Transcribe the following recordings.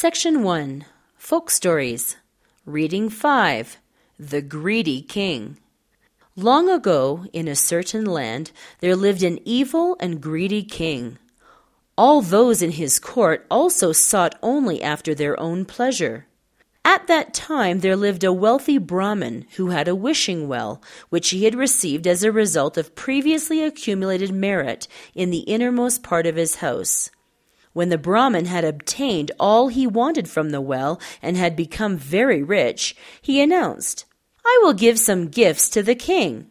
Section 1 Folk Stories. Reading 5 The Greedy King. Long ago, in a certain land, there lived an evil and greedy king. All those in his court also sought only after their own pleasure. At that time there lived a wealthy Brahmin who had a wishing well, which he had received as a result of previously accumulated merit in the innermost part of his house. When the Brahmin had obtained all he wanted from the well and had become very rich, he announced, I will give some gifts to the king.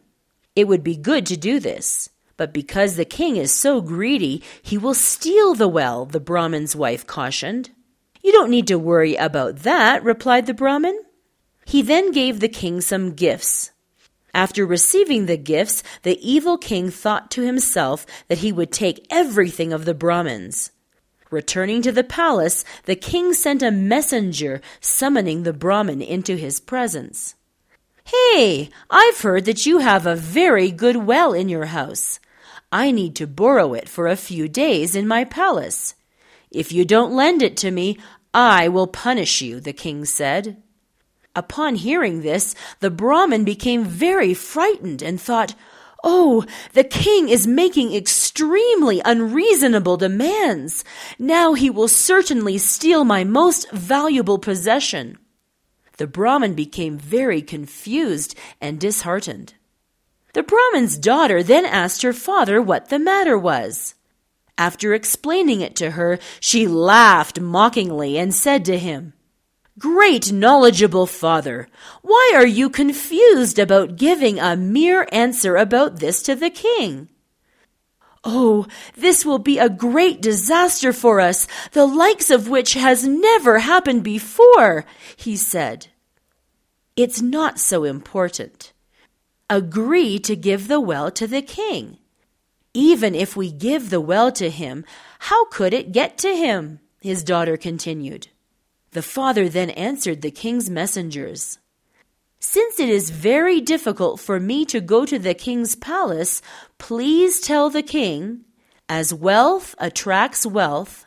It would be good to do this. But because the king is so greedy, he will steal the well, the Brahmin's wife cautioned. You don't need to worry about that, replied the Brahmin. He then gave the king some gifts. After receiving the gifts, the evil king thought to himself that he would take everything of the Brahmins. Returning to the palace, the king sent a messenger summoning the Brahmin into his presence. Hey, I've heard that you have a very good well in your house. I need to borrow it for a few days in my palace. If you don't lend it to me, I will punish you, the king said. Upon hearing this, the Brahmin became very frightened and thought, Oh, the king is making extremely unreasonable demands. Now he will certainly steal my most valuable possession. The Brahmin became very confused and disheartened. The Brahmin's daughter then asked her father what the matter was. After explaining it to her, she laughed mockingly and said to him, Great knowledgeable father, why are you confused about giving a mere answer about this to the king? Oh, this will be a great disaster for us, the likes of which has never happened before, he said. It's not so important. Agree to give the well to the king. Even if we give the well to him, how could it get to him? His daughter continued. The father then answered the king's messengers. Since it is very difficult for me to go to the king's palace, please tell the king, as wealth attracts wealth,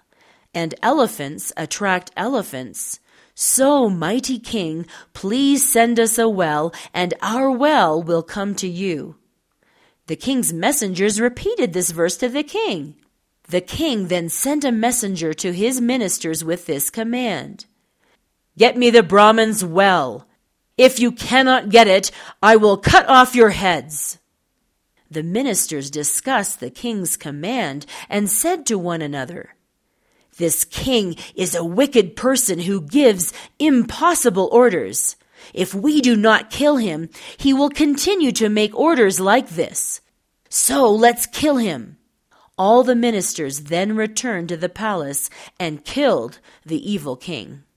and elephants attract elephants, so, mighty king, please send us a well, and our well will come to you. The king's messengers repeated this verse to the king. The king then sent a messenger to his ministers with this command Get me the Brahmin's well. If you cannot get it, I will cut off your heads. The ministers discussed the king's command and said to one another, This king is a wicked person who gives impossible orders. If we do not kill him, he will continue to make orders like this. So let's kill him. All the ministers then returned to the palace and killed the evil king.